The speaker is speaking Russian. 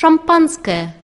шампанское.